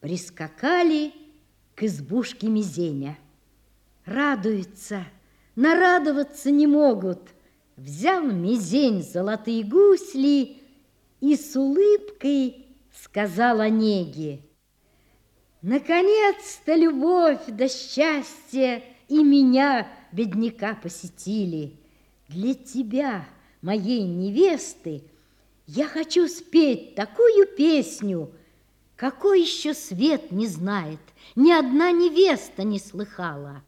Прискакали к избушке Мизеня. Радуются, нарадоваться не могут. Взял Мизень золотые гусли и с улыбкой сказал Онеге, Наконец-то любовь да счастье и меня, бедняка, посетили. Для тебя, моей невесты, я хочу спеть такую песню, какой еще свет не знает, ни одна невеста не слыхала.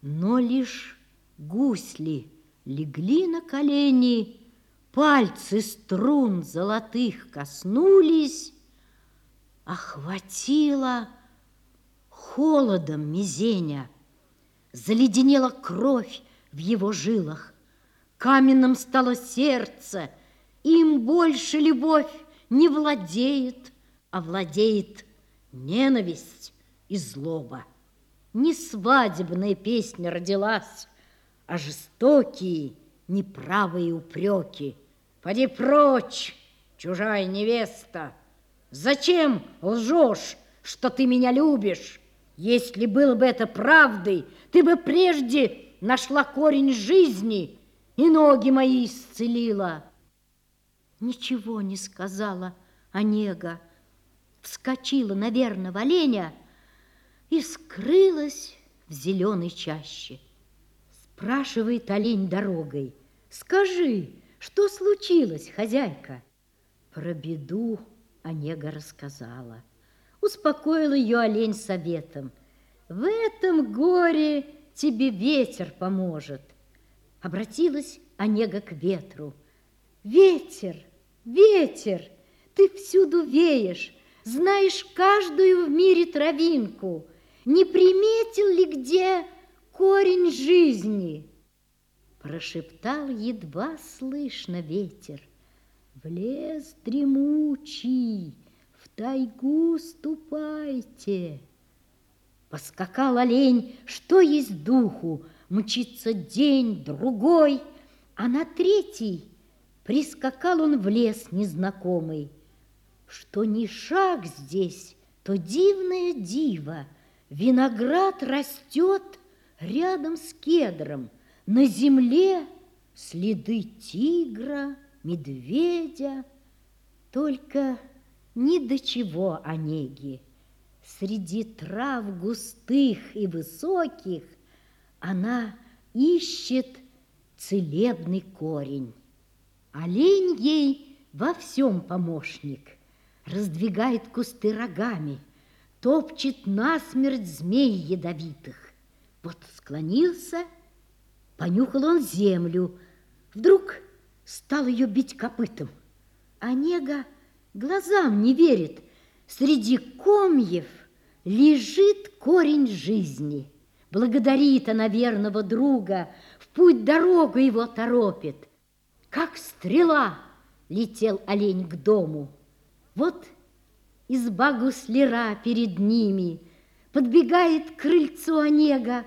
Но лишь гусли легли на колени, пальцы струн золотых коснулись, охватила холодом мизеня, заледенела кровь в его жилах, каменным стало сердце, им больше любовь не владеет, а владеет ненависть и злоба. Не свадебная песня родилась, а жестокие, неправые упреки. Поди прочь, чужая невеста! Зачем лжешь, что ты меня любишь? Если было бы это правдой, ты бы прежде нашла корень жизни и ноги мои исцелила. Ничего не сказала Онега, вскочила, наверное, в оленя и скрылась в зеленой чаще. Спрашивает олень дорогой, скажи, что случилось, хозяйка? Про беду Онега рассказала. Успокоил ее олень советом. В этом горе тебе ветер поможет. Обратилась Онега к ветру. Ветер, ветер, ты всюду веешь, знаешь каждую в мире травинку. Не приметил ли где корень жизни? Прошептал едва слышно ветер. В лес дремучий, в тайгу ступайте. Поскакал олень, что есть духу, Мчится день, другой, А на третий прискакал он в лес незнакомый. Что ни шаг здесь, то дивное диво, Виноград растет рядом с кедром, На земле следы тигра, медведя, только ни до чего Онеги. Среди трав густых и высоких она ищет целебный корень. Олень ей во всем помощник, раздвигает кусты рогами, топчет насмерть змей ядовитых. Вот склонился, понюхал он землю, вдруг стал ее бить копытом. Онега глазам не верит. Среди комьев лежит корень жизни. Благодарит она верного друга, в путь дорогу его торопит. Как стрела летел олень к дому. Вот изба гусляра перед ними, подбегает к крыльцу Онега,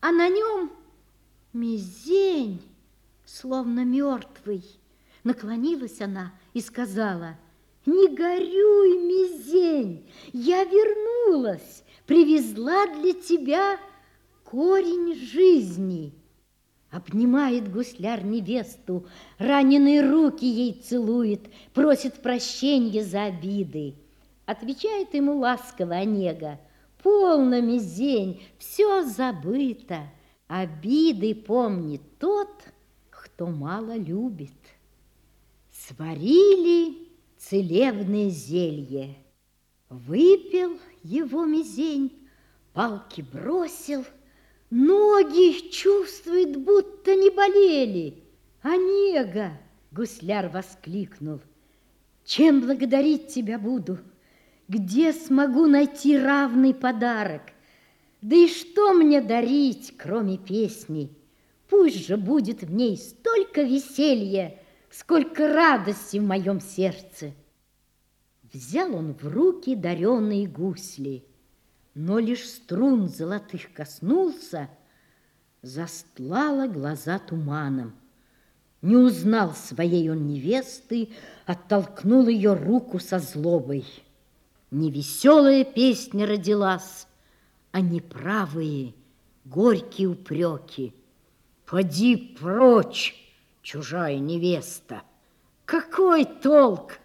а на нем мизень словно мертвый. Наклонилась она и сказала, «Не горюй, мизень, я вернулась, привезла для тебя корень жизни». Обнимает гусляр невесту, раненые руки ей целует, просит прощения за обиды. Отвечает ему ласково Онега, «Полно, мизень, все забыто, обиды помнит тот, кто мало любит. Сварили целебное зелье. Выпил его мизень, палки бросил, ноги чувствует, будто не болели. Онега, гусляр воскликнул, чем благодарить тебя буду? Где смогу найти равный подарок? Да и что мне дарить, кроме песни? Пусть же будет в ней столько веселья, сколько радости в моем сердце. Взял он в руки даренные гусли, но лишь струн золотых коснулся, застлала глаза туманом. Не узнал своей он невесты, оттолкнул ее руку со злобой. не веселая песня родилась, а неправые, горькие упреки. Поди прочь, чужая невеста! Какой толк,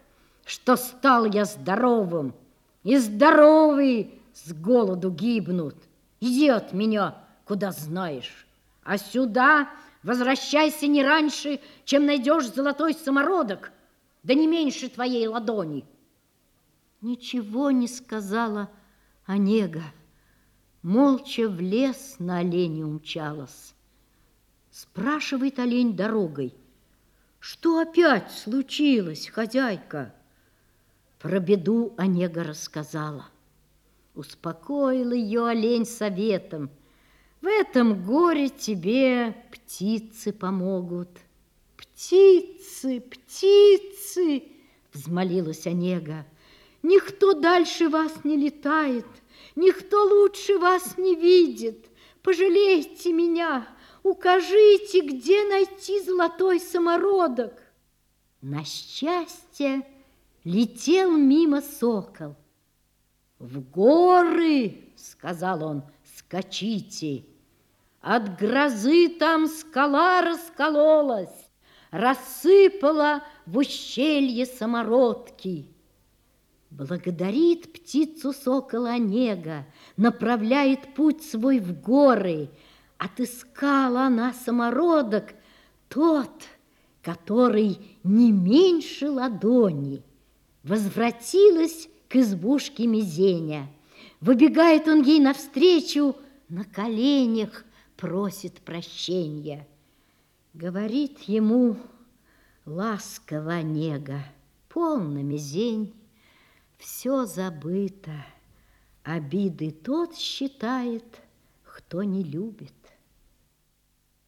что стал я здоровым, и здоровые с голоду гибнут. Иди от меня, куда знаешь, а сюда возвращайся не раньше, чем найдешь золотой самородок, да не меньше твоей ладони. Ничего не сказала Онега, молча в лес на олене умчалась. Спрашивает олень дорогой, что опять случилось, хозяйка? Про беду Онега рассказала. Успокоил ее олень советом. В этом горе тебе птицы помогут. Птицы, птицы, взмолилась Онега. Никто дальше вас не летает, никто лучше вас не видит. Пожалейте меня, укажите, где найти золотой самородок. На счастье, летел мимо сокол. «В горы!» — сказал он, — «скачите!» От грозы там скала раскололась, Рассыпала в ущелье самородки. Благодарит птицу сокола Онега, Направляет путь свой в горы. Отыскала она самородок, Тот, который не меньше ладони — Возвратилась к избушке Мизеня. Выбегает он ей навстречу, на коленях просит прощения. Говорит ему ласково нега, полно Мизень, все забыто, обиды тот считает, кто не любит.